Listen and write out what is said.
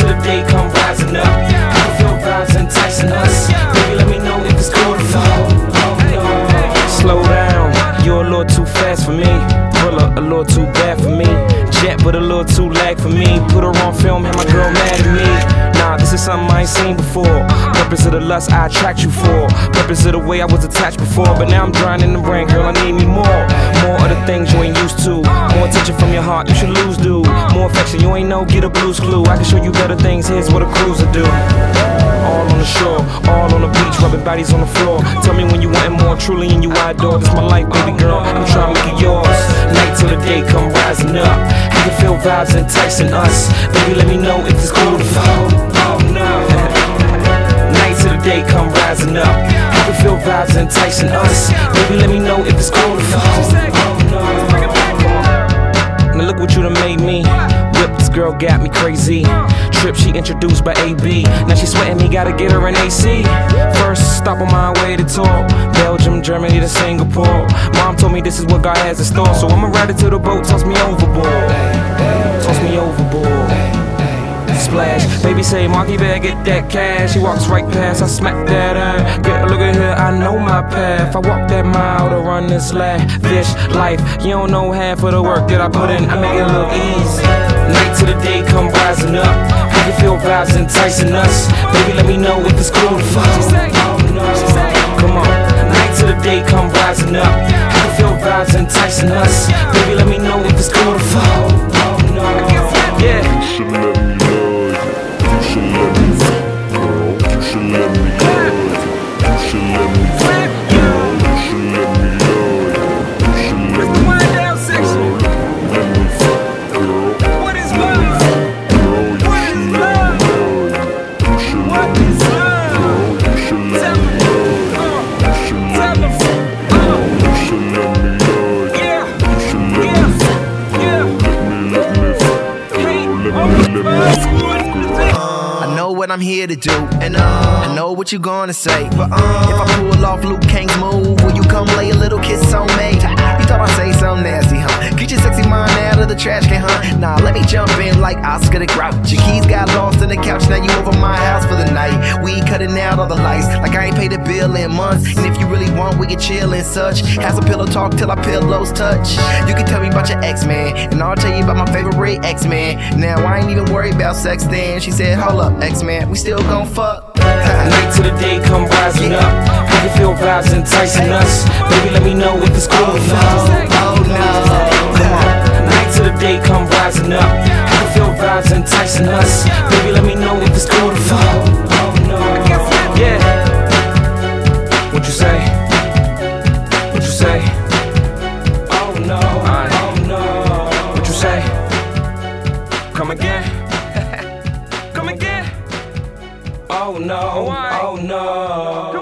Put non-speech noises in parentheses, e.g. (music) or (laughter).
to the day come rising up. Feel vibes us. Baby, let me know if it's. Slow down, you're a little too fast for me. Pull up a little too bad for me. Jet, but a little too lag for me. Put her on film, had my girl mad at me. Nah, this is something I ain't seen before. Purpose of the lust I attract you for. Purpose of the way I was attached before. But now I'm drowning in the rain, girl, I need me more. More of the things you ain't used to ain't know, get a blues clue. I can show you better things, here's what a cruiser do. All on the shore, all on the beach, rubbing bodies on the floor. Tell me when you want more truly in you I adore. This my life, baby girl. I'm trying to make it yours. Night till the day come rising up. You can feel vibes enticing us. Baby, let me know if it's cool to fall. Oh no. Night till the day come rising up. You can feel vibes enticing us. Baby, let me know if it's cool to fall. Now look what you done made me. Girl got me crazy. Trip she introduced by AB. Now she sweating me, gotta get her an AC. First stop on my way to talk. Belgium, Germany to Singapore. Mom told me this is what God has in store. So I'ma ride it to the boat, toss me overboard. Toss me overboard. Splash, baby say, Marky better get that cash. He walks right past, I smack that ass. Good, look at her, I know my path. I walk that mile to run this lavish life. You don't know half of the work that I put in. I make it look easy. Night to the day come rising up. You can feel vibes enticing us. Baby, let me know if it's cool to fall. Come on. Night to the day come rising up. You can feel vibes enticing us. Baby, let me know if it's cool to fall. Yeah. What I'm here to do, and uh, I know what you're gonna say. But uh, if I pull off let me jump in like Oscar the Grouch. Your keys got lost in the couch, now you over my house for the night. We cutting out all the lights, like I ain't paid a bill in months. And if you really want, we can chill and such. Have some pillow talk till our pillows touch. You can tell me about your ex man, and I'll tell you about my favorite ex man. Now I ain't even worried about sex then. She said, Hold up, ex man, we still gon' fuck. Night to the day come rising up. You can feel vibes enticing us. Baby, let me know if it's cool to rising up. You can feel vibes enticing us. Baby, let me know if it's cool to fall. Yeah. What you say? What you say? Oh no. Oh no. What you say? Come again? (laughs) Come again? Oh no. Oh no.